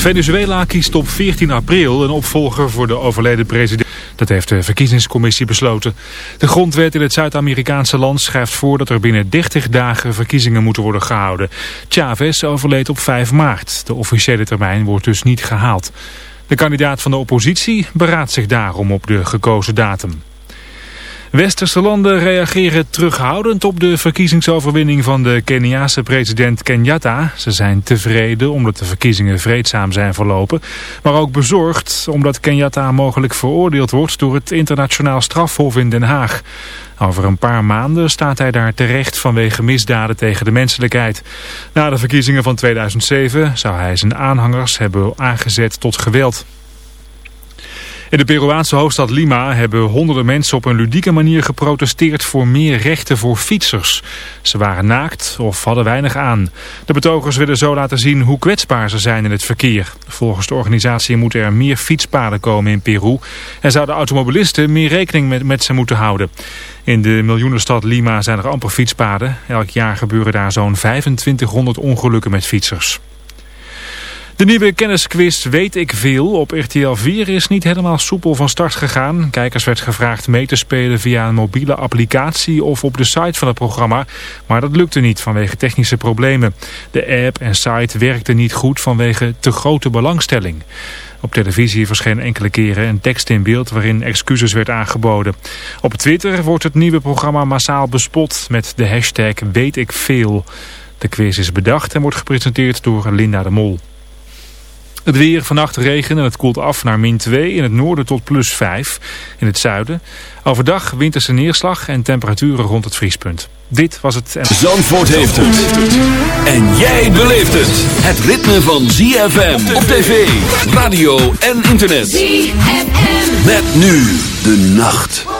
Venezuela kiest op 14 april een opvolger voor de overleden president. Dat heeft de verkiezingscommissie besloten. De grondwet in het Zuid-Amerikaanse land schrijft voor dat er binnen 30 dagen verkiezingen moeten worden gehouden. Chavez overleed op 5 maart. De officiële termijn wordt dus niet gehaald. De kandidaat van de oppositie beraadt zich daarom op de gekozen datum. Westerse landen reageren terughoudend op de verkiezingsoverwinning van de Keniaanse president Kenyatta. Ze zijn tevreden omdat de verkiezingen vreedzaam zijn verlopen, maar ook bezorgd omdat Kenyatta mogelijk veroordeeld wordt door het internationaal strafhof in Den Haag. Over een paar maanden staat hij daar terecht vanwege misdaden tegen de menselijkheid. Na de verkiezingen van 2007 zou hij zijn aanhangers hebben aangezet tot geweld. In de Peruaanse hoofdstad Lima hebben honderden mensen op een ludieke manier geprotesteerd voor meer rechten voor fietsers. Ze waren naakt of hadden weinig aan. De betogers willen zo laten zien hoe kwetsbaar ze zijn in het verkeer. Volgens de organisatie moeten er meer fietspaden komen in Peru en zouden automobilisten meer rekening met, met ze moeten houden. In de miljoenenstad Lima zijn er amper fietspaden. Elk jaar gebeuren daar zo'n 2500 ongelukken met fietsers. De nieuwe kennisquiz Weet ik Veel op RTL 4 is niet helemaal soepel van start gegaan. Kijkers werd gevraagd mee te spelen via een mobiele applicatie of op de site van het programma. Maar dat lukte niet vanwege technische problemen. De app en site werkten niet goed vanwege te grote belangstelling. Op televisie verscheen enkele keren een tekst in beeld waarin excuses werd aangeboden. Op Twitter wordt het nieuwe programma massaal bespot met de hashtag Weet ik Veel. De quiz is bedacht en wordt gepresenteerd door Linda de Mol. Het weer vannacht regen en het koelt af naar min 2 in het noorden tot plus 5 in het zuiden. Overdag winterse neerslag en temperaturen rond het vriespunt. Dit was het... Zandvoort heeft het. En jij beleeft het. Het ritme van ZFM op tv, radio en internet. ZFM. Met nu de nacht.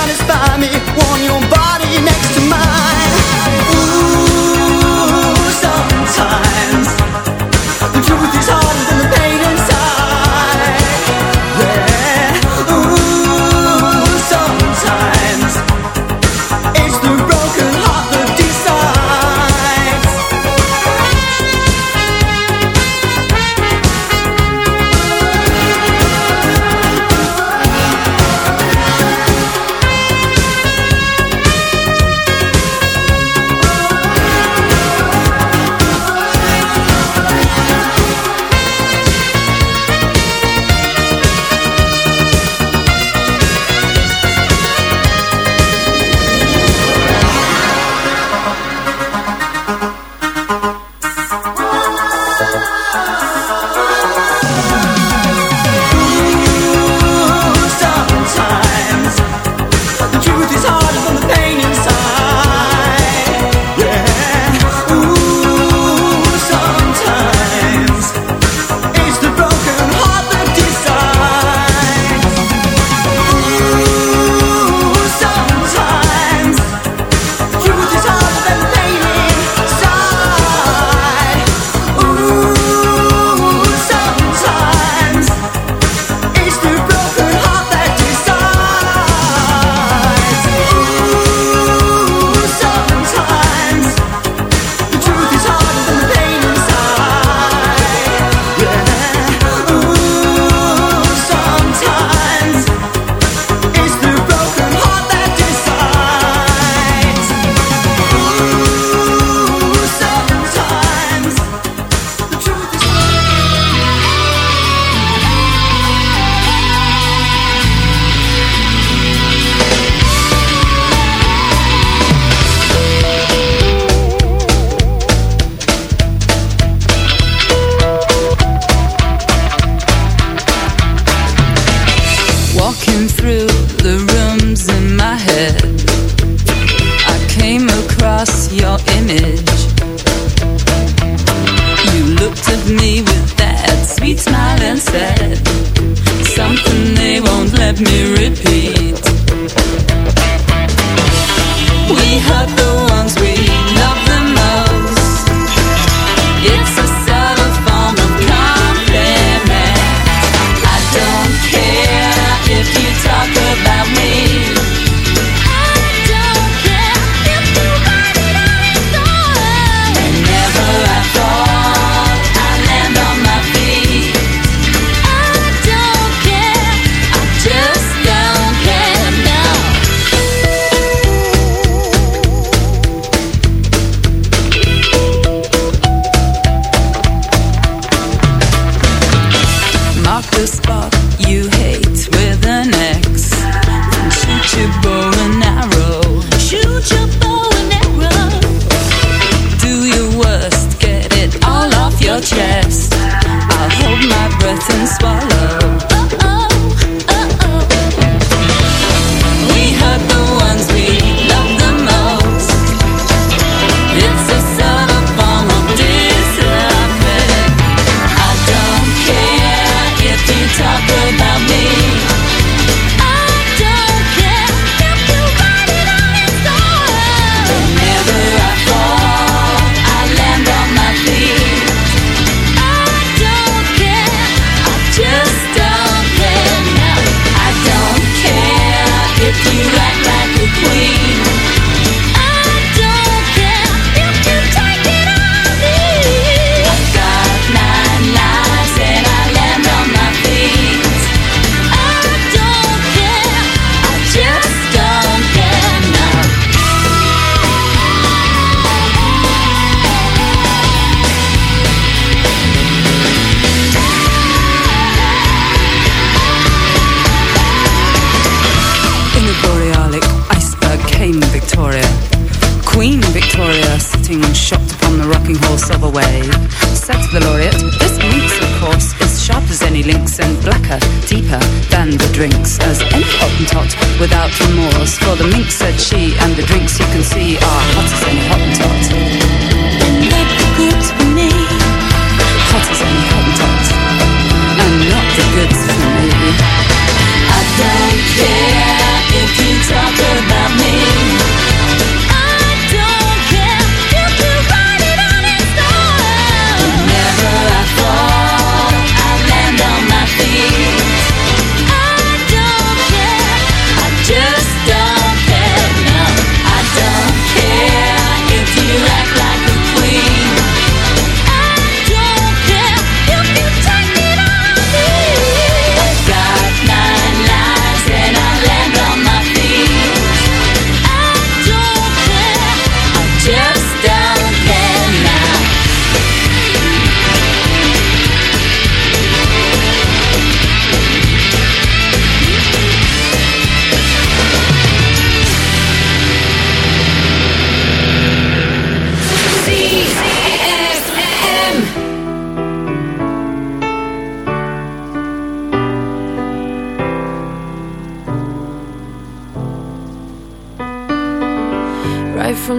the mix.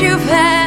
you've had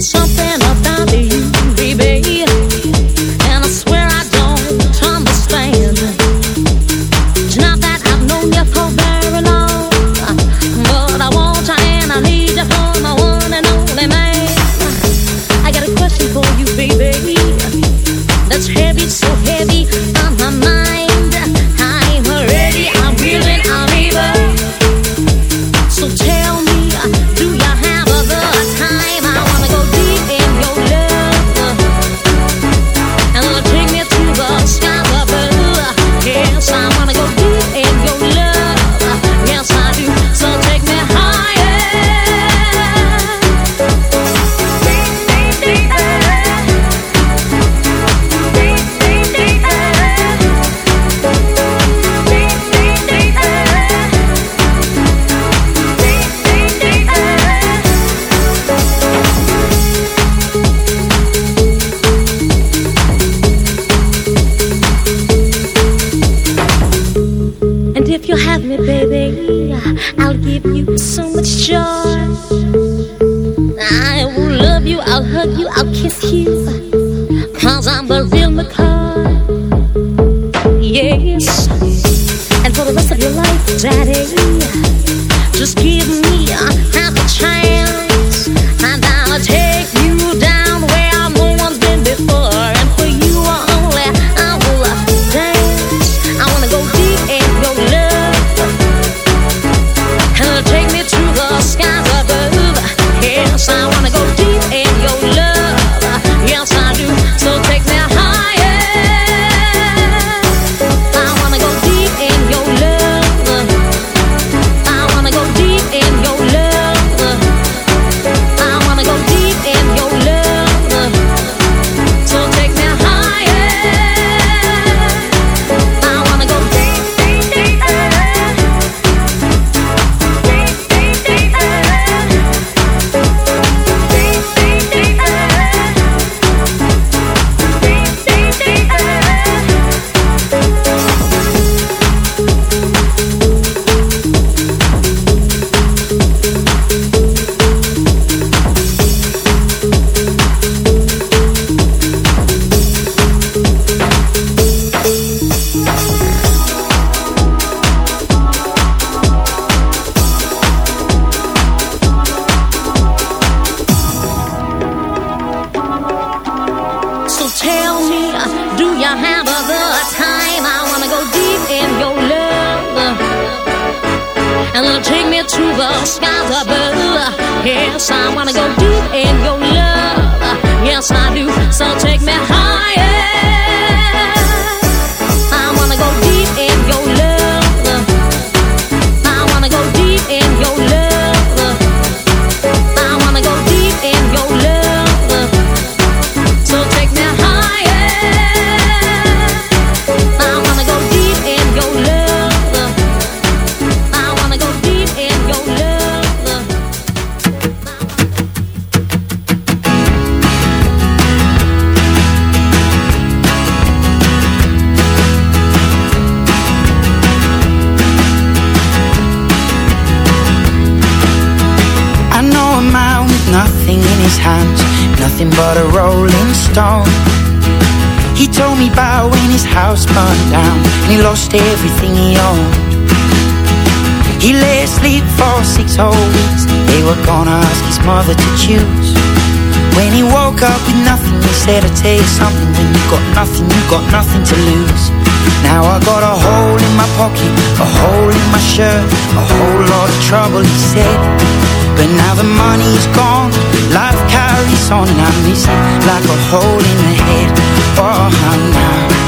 something Nothing but a rolling stone. He told me about when his house burned down And he lost everything he owned. He lay asleep for six whole weeks. They were gonna ask his mother to choose. When he woke up with nothing He said, I tell you something When you got nothing, you got nothing to lose. Now I got a hole in my pocket, a hole in my shirt, a whole lot of trouble, he said. But now the money's gone, life carries on. I miss like a hole in the head. Oh, now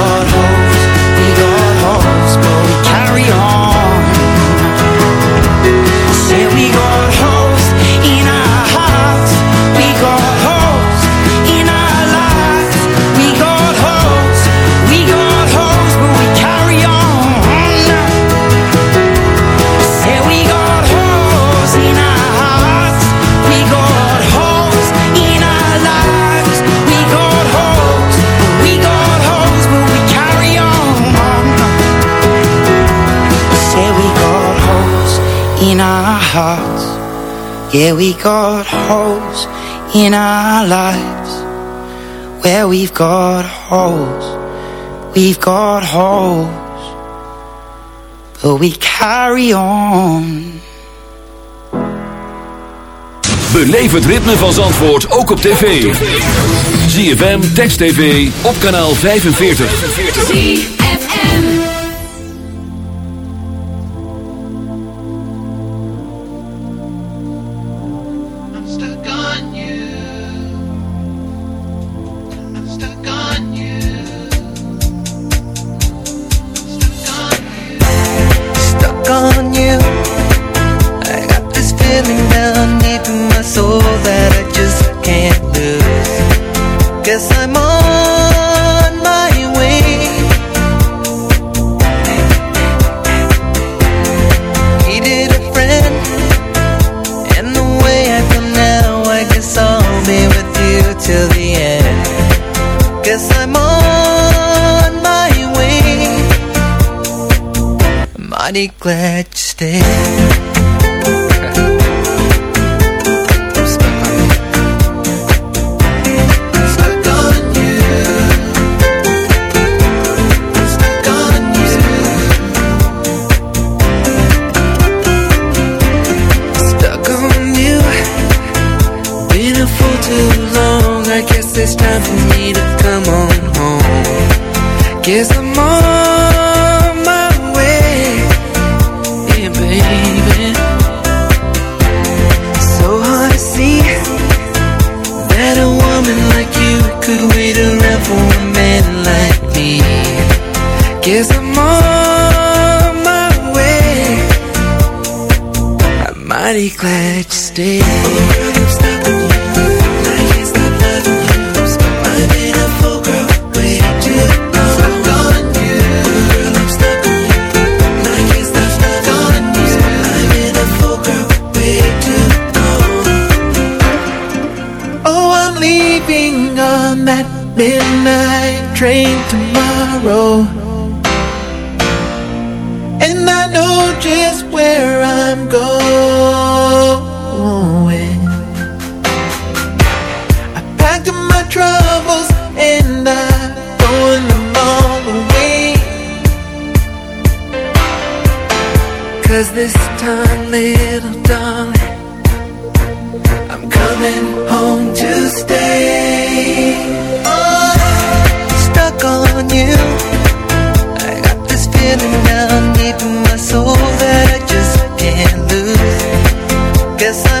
carry on. Yeah, we got holes in our lives. Where we've got holes, we've got holes, but we carry on. Beleef het ritme van Zandvoort ook op tv. ZFM, Text TV, op kanaal 45. usted. Cause this time, little darling, I'm coming home to stay. Oh, stuck on you. I got this feeling down deep in my soul that I just can't lose. Guess I'm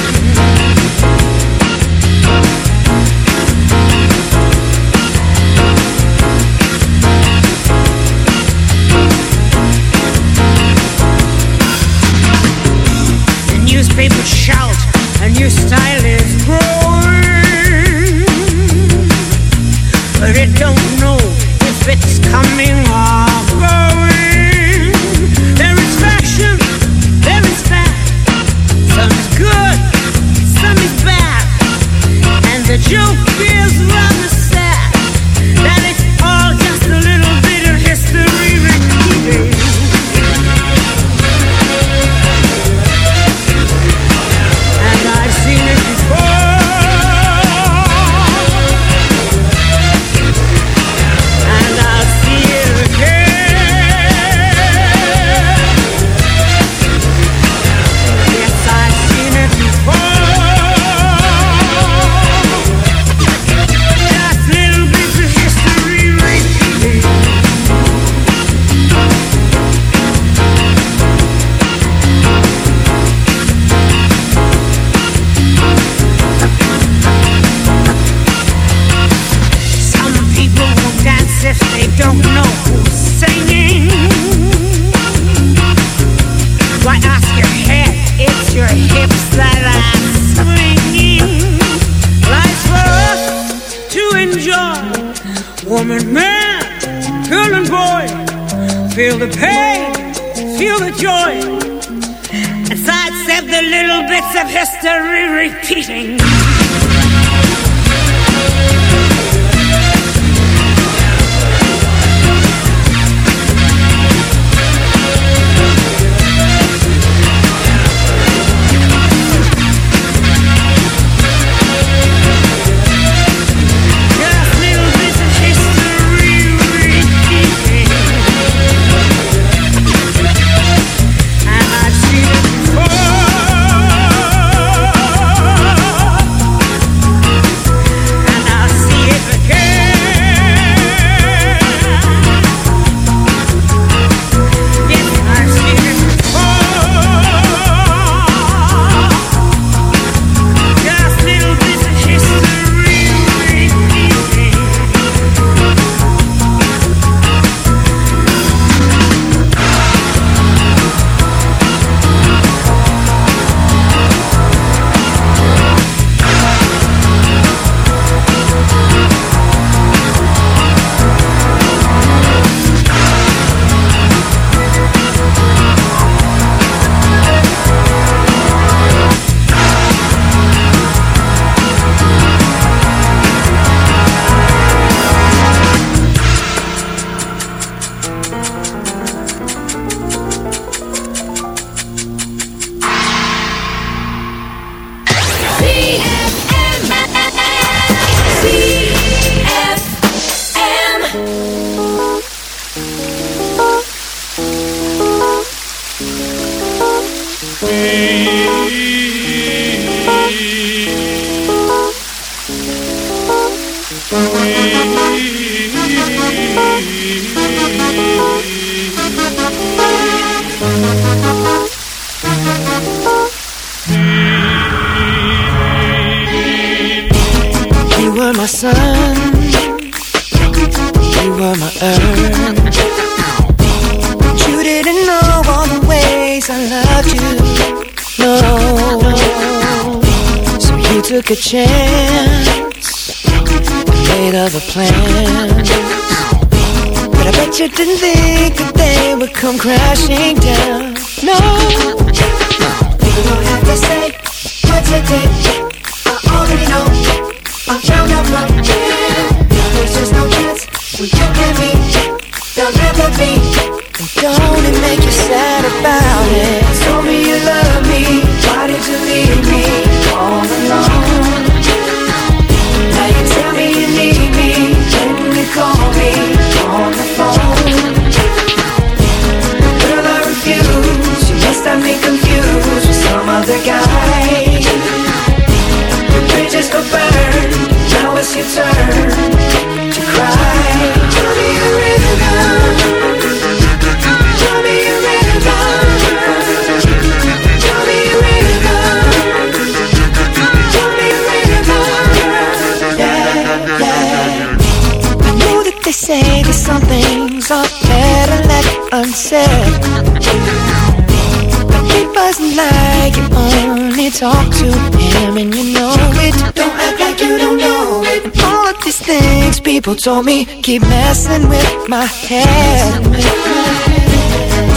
People told me keep messing with my head.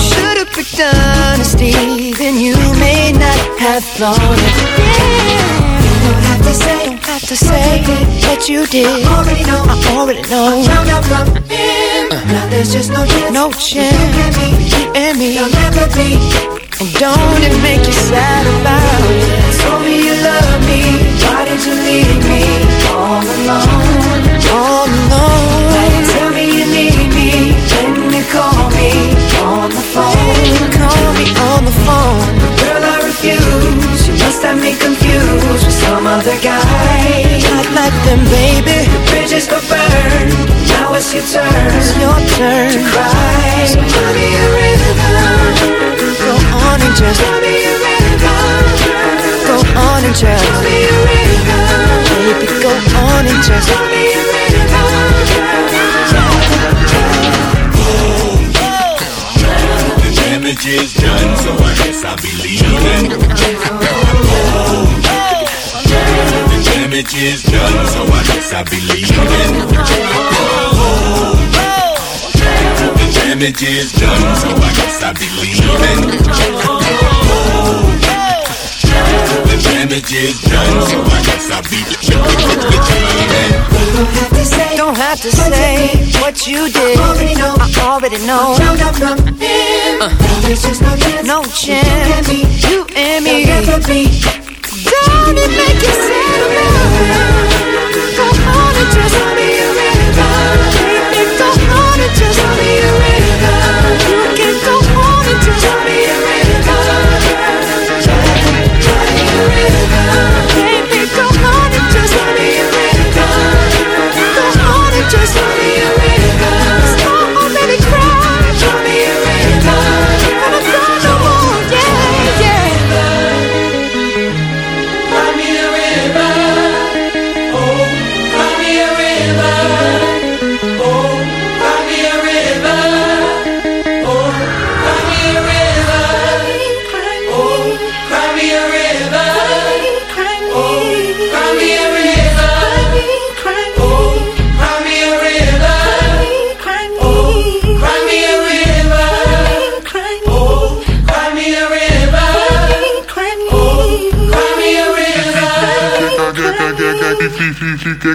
Should've picked honesty, then you may not have thought it. Yeah. Don't have to say, don't have to say that you did. I already know, I already know. I found out from him. Now there's just no chance, no chance. You and me, you'll never be. Don't it make you sad about it? Told me you love me, why did you leave me all alone? All alone. Tell me you need me, then you call me on the phone. Call me on the phone. Girl, I refuse. You must have me confused with some other guy. Not like them, baby. The bridges go burn. Now it's your turn. It's your turn to cry. So tell me a rhythm. On and just. Go on and just. Baby, go on and just The damage is done, so I guess I'll be leaving. The damage is done, so I guess I'll be leaving. The damage is done, so I guess I'll be leaving. The damage is done, so I guess I'll be leaving. Don't have to say what you did. I already know. I already know. Found out from him. Uh. There's just no chance. You and me. Don't it make you sad enough? Go on and just tell me a rhythm. Baby, go on and just tell me a rhythm. que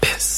Piss.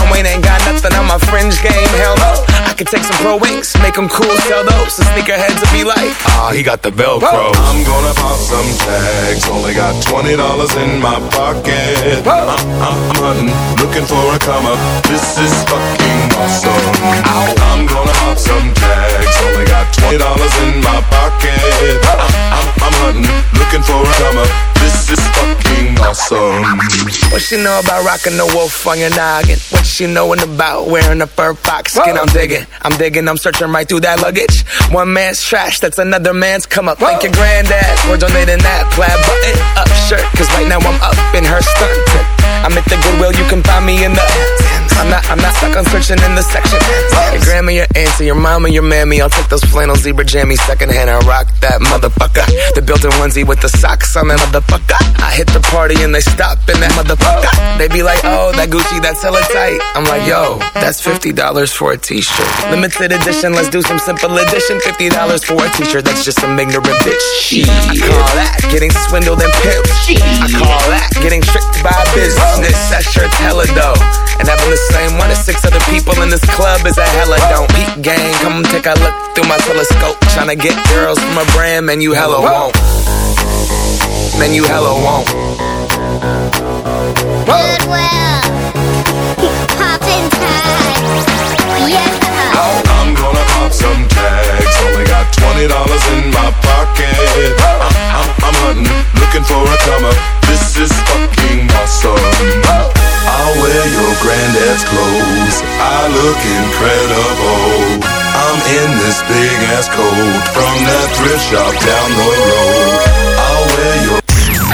Wayne ain't got nothing on my fringe game. Hell no. I could take some pro wings, make them cool, sell those. The sneakerheads will be like, ah, he got the Velcro. I'm gonna pop some tags. Only got twenty dollars in my pocket. I'm, I'm, I'm hunting, looking for a come up. This is fucking awesome. I'm gonna pop some tags. She know about rocking the wolf on your noggin? What she knowin' about wearing a fur fox skin? I'm digging, I'm digging, I'm searching right through that luggage. One man's trash, that's another man's come up. Thank your granddad for donating that plaid button up shirt. Cause right now I'm up in her skirt. I'm at the Goodwill, you can find me in the. I'm not, I'm not stuck on searching in the section. Your grandma, your auntie, your mama, your mammy. I'll take those flannel zebra jammies secondhand and rock that motherfucker. The built-in onesie with the socks on that motherfucker. I hit the party and they stop in that motherfucker. They be like, oh, that Gucci, that's hella tight. I'm like, yo, that's $50 for a t-shirt. Limited edition, let's do some simple edition. $50 for a t-shirt, that's just some ignorant bitch. I call that getting swindled and pimped. I call that getting tricked by business. That shirt's hella dope. And having the same one as six other people in this club is a hella don't. Peak gang, come take a look through my telescope. Tryna get girls from a brand, man, you hella won't. Man, you hella won't. Shop down the road.